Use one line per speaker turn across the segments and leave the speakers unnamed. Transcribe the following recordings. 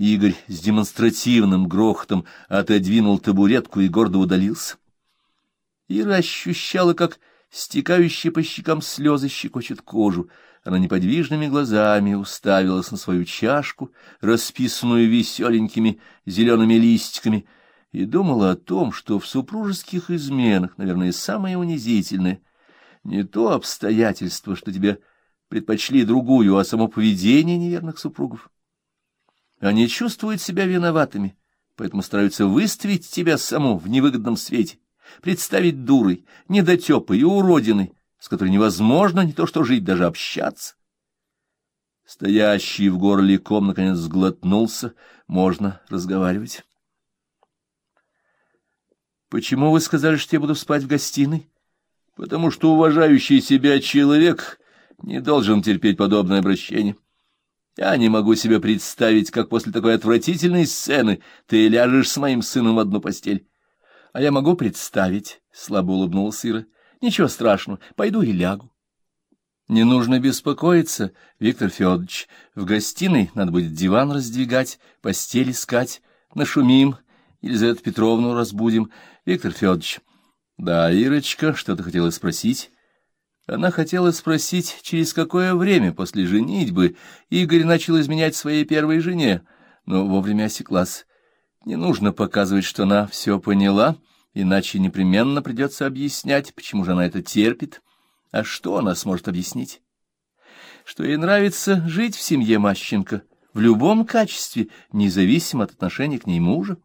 Игорь с демонстративным грохотом отодвинул табуретку и гордо удалился. Ира ощущала, как стекающие по щекам слезы щекочет кожу. Она неподвижными глазами уставилась на свою чашку, расписанную веселенькими зелеными листиками, и думала о том, что в супружеских изменах, наверное, самое унизительное — не то обстоятельство, что тебе предпочли другую, а само поведение неверных супругов. Они чувствуют себя виноватыми, поэтому стараются выставить тебя саму в невыгодном свете, представить дурой, недотепой и уродиной, с которой невозможно не то что жить, даже общаться. Стоящий в горле ком наконец сглотнулся, можно разговаривать. «Почему вы сказали, что я буду спать в гостиной?» «Потому что уважающий себя человек не должен терпеть подобное обращение». Я не могу себе представить, как после такой отвратительной сцены ты ляжешь с моим сыном в одну постель. — А я могу представить, — слабо улыбнулась Ира. — Ничего страшного, пойду и лягу. — Не нужно беспокоиться, Виктор Федорович. В гостиной надо будет диван раздвигать, постель искать. Нашумим, Елизавету Петровну разбудим. Виктор Федорович. — Да, Ирочка, что ты хотела спросить? Она хотела спросить, через какое время после женитьбы Игорь начал изменять своей первой жене, но вовремя осеклась. Не нужно показывать, что она все поняла, иначе непременно придется объяснять, почему же она это терпит. А что она сможет объяснить? Что ей нравится жить в семье Мащенко в любом качестве, независимо от отношения к ней мужа.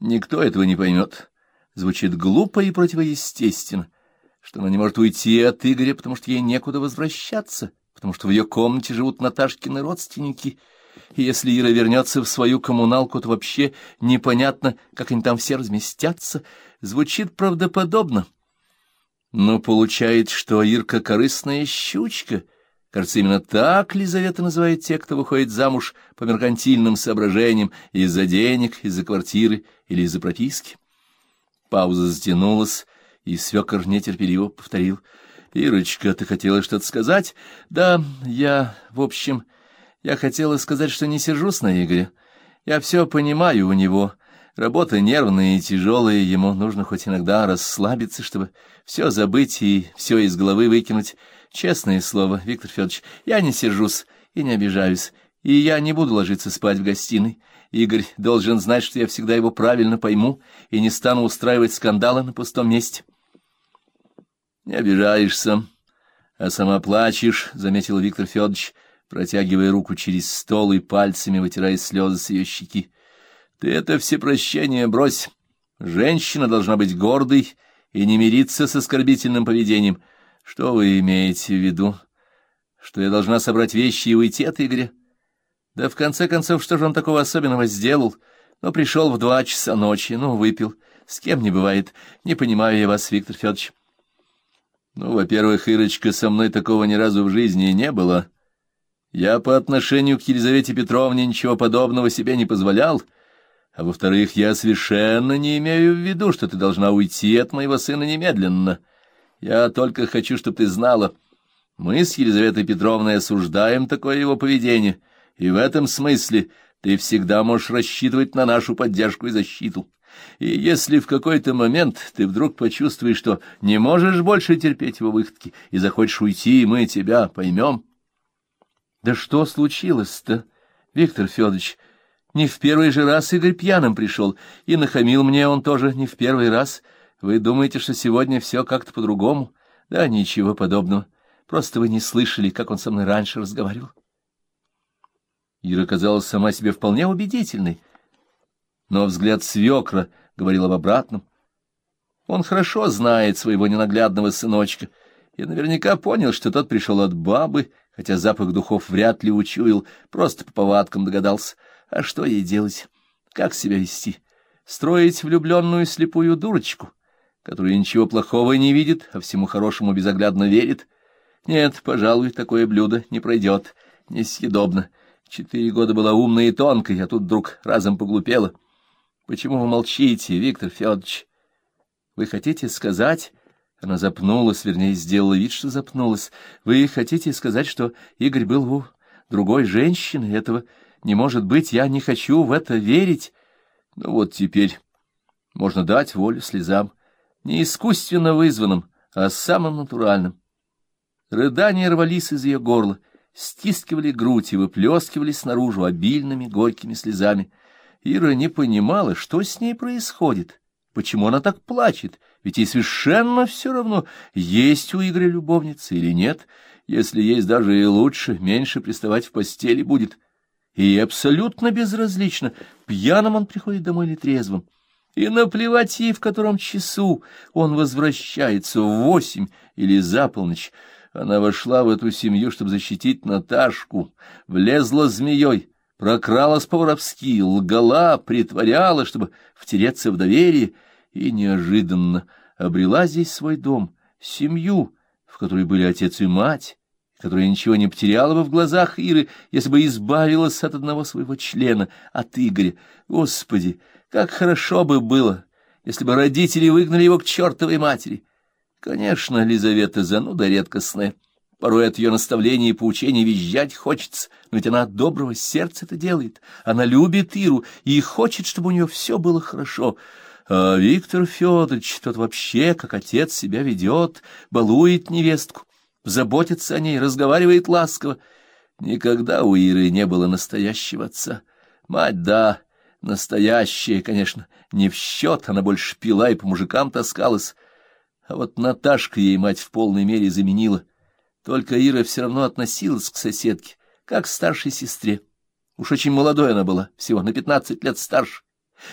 Никто этого не поймет. Звучит глупо и противоестественно что она не может уйти от Игоря, потому что ей некуда возвращаться, потому что в ее комнате живут Наташкины родственники, и если Ира вернется в свою коммуналку, то вообще непонятно, как они там все разместятся. Звучит правдоподобно. Но получается, что Ирка — корыстная щучка. Кажется, именно так Лизавета называет тех, кто выходит замуж по меркантильным соображениям из-за денег, из-за квартиры или из-за прописки. Пауза затянулась, и свекор нетерпеливо повторил. — Ирочка, ты хотела что-то сказать? — Да, я, в общем, я хотела сказать, что не сержусь на Игоря. Я все понимаю у него. Работа нервная и тяжелая, ему нужно хоть иногда расслабиться, чтобы все забыть и все из головы выкинуть. Честное слово, Виктор Федорович, я не сержусь и не обижаюсь, и я не буду ложиться спать в гостиной. Игорь должен знать, что я всегда его правильно пойму и не стану устраивать скандалы на пустом месте. Не обижаешься, а сама плачешь, — заметил Виктор Федорович, протягивая руку через стол и пальцами вытирая слезы с ее щеки. Ты это все прощения брось. Женщина должна быть гордой и не мириться с оскорбительным поведением. Что вы имеете в виду? Что я должна собрать вещи и уйти от Игоря? Да в конце концов, что же он такого особенного сделал? Ну, пришел в два часа ночи, ну, выпил. С кем не бывает. Не понимаю я вас, Виктор Федорович. Ну, во-первых, Ирочка, со мной такого ни разу в жизни не было. Я по отношению к Елизавете Петровне ничего подобного себе не позволял. А во-вторых, я совершенно не имею в виду, что ты должна уйти от моего сына немедленно. Я только хочу, чтобы ты знала, мы с Елизаветой Петровной осуждаем такое его поведение, и в этом смысле ты всегда можешь рассчитывать на нашу поддержку и защиту. И если в какой-то момент ты вдруг почувствуешь, что не можешь больше терпеть его выходки и захочешь уйти, и мы тебя поймем. Да что случилось-то, Виктор Федорович? Не в первый же раз Игорь пьяным пришел, и нахамил мне он тоже не в первый раз. Вы думаете, что сегодня все как-то по-другому? Да ничего подобного. Просто вы не слышали, как он со мной раньше разговаривал. Ира казалась сама себе вполне убедительной но взгляд свекра говорил об обратном. Он хорошо знает своего ненаглядного сыночка и наверняка понял, что тот пришел от бабы, хотя запах духов вряд ли учуял, просто по повадкам догадался. А что ей делать? Как себя вести? Строить влюбленную слепую дурочку, которая ничего плохого не видит, а всему хорошему безоглядно верит? Нет, пожалуй, такое блюдо не пройдет, несъедобно. Четыре года была умной и тонкой, а тут вдруг разом поглупела. Почему вы молчите, Виктор Федорович? Вы хотите сказать... Она запнулась, вернее, сделала вид, что запнулась. Вы хотите сказать, что Игорь был у другой женщины? Этого Не может быть, я не хочу в это верить. Ну вот теперь можно дать волю слезам, не искусственно вызванным, а самым натуральным. Рыдания рвались из ее горла, стискивали грудь и выплескивались наружу обильными горькими слезами. Ира не понимала, что с ней происходит, почему она так плачет, ведь ей совершенно все равно, есть у Игоря любовница или нет, если есть даже и лучше, меньше приставать в постели будет. И абсолютно безразлично, пьяным он приходит домой или трезвым. И наплевать ей, в котором часу он возвращается, в восемь или за полночь. Она вошла в эту семью, чтобы защитить Наташку, влезла змеей, прокралась по-воровски, лгала, притворяла, чтобы втереться в доверие, и неожиданно обрела здесь свой дом, семью, в которой были отец и мать, которая ничего не потеряла бы в глазах Иры, если бы избавилась от одного своего члена, от Игоря. Господи, как хорошо бы было, если бы родители выгнали его к чертовой матери! Конечно, Лизавета зануда редкостная. Порой от ее наставлений и поучений визжать хочется, но ведь она от доброго сердца это делает. Она любит Иру и хочет, чтобы у нее все было хорошо. А Виктор Федорович, тот вообще, как отец себя ведет, балует невестку, заботится о ней, разговаривает ласково. Никогда у Иры не было настоящего отца. Мать, да, настоящая, конечно, не в счет, она больше пила и по мужикам таскалась. А вот Наташка ей мать в полной мере заменила. Только Ира все равно относилась к соседке, как к старшей сестре. Уж очень молодой она была, всего на пятнадцать лет старше.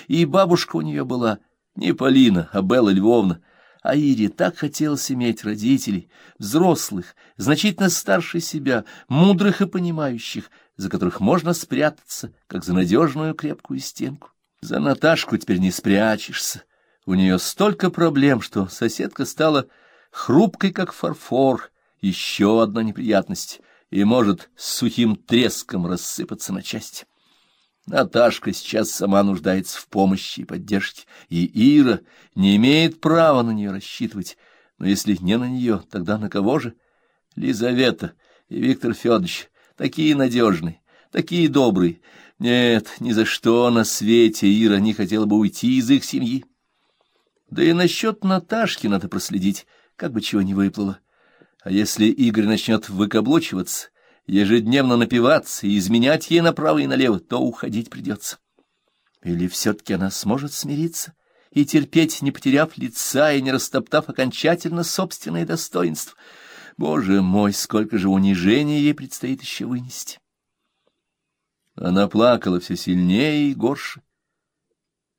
И бабушка у нее была не Полина, а Белла Львовна. А Ире так хотелось иметь родителей, взрослых, значительно старше себя, мудрых и понимающих, за которых можно спрятаться, как за надежную крепкую стенку. За Наташку теперь не спрячешься. У нее столько проблем, что соседка стала хрупкой, как фарфор, еще одна неприятность, и может с сухим треском рассыпаться на части. Наташка сейчас сама нуждается в помощи и поддержке, и Ира не имеет права на нее рассчитывать. Но если не на нее, тогда на кого же? Лизавета и Виктор Федорович такие надежные, такие добрые. Нет, ни за что на свете Ира не хотела бы уйти из их семьи. Да и насчет Наташки надо проследить, как бы чего не выплыло. А если Игорь начнет выкаблучиваться, ежедневно напиваться и изменять ей направо и налево, то уходить придется. Или все-таки она сможет смириться и терпеть, не потеряв лица и не растоптав окончательно собственное достоинство? Боже мой, сколько же унижения ей предстоит еще вынести! Она плакала все сильнее и горше.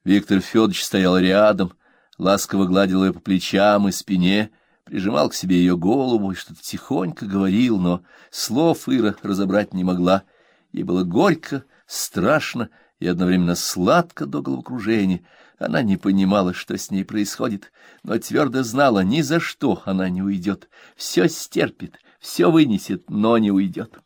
Виктор Федорович стоял рядом, ласково гладил ее по плечам и спине, прижимал к себе ее голову и что-то тихонько говорил, но слов Ира разобрать не могла. Ей было горько, страшно и одновременно сладко до головокружения. Она не понимала, что с ней происходит, но твердо знала, ни за что она не уйдет. Все стерпит, все вынесет, но не уйдет.